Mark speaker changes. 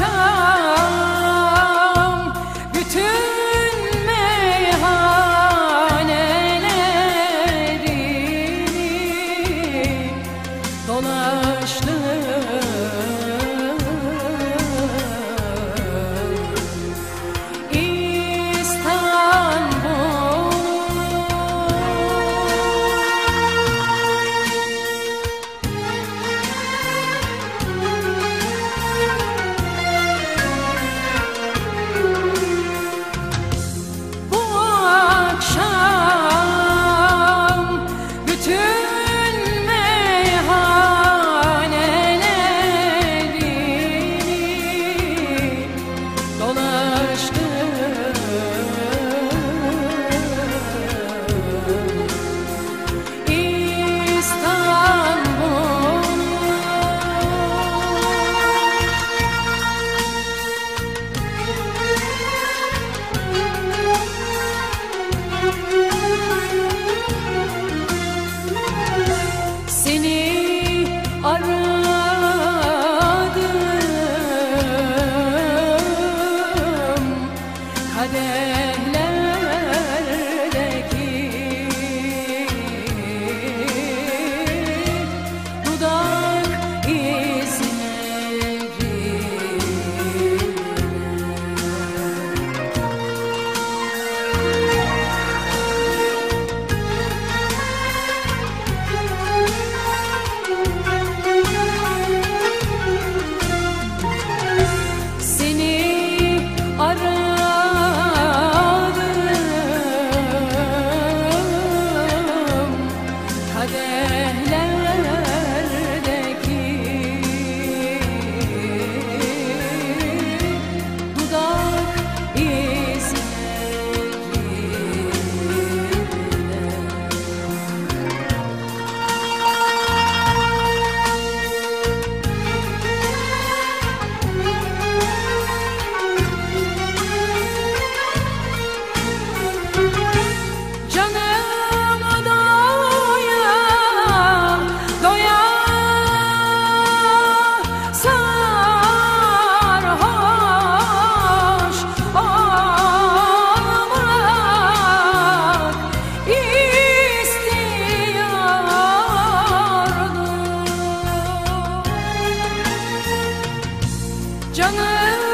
Speaker 1: akşam bütün meyhanelerini dolaştım. summer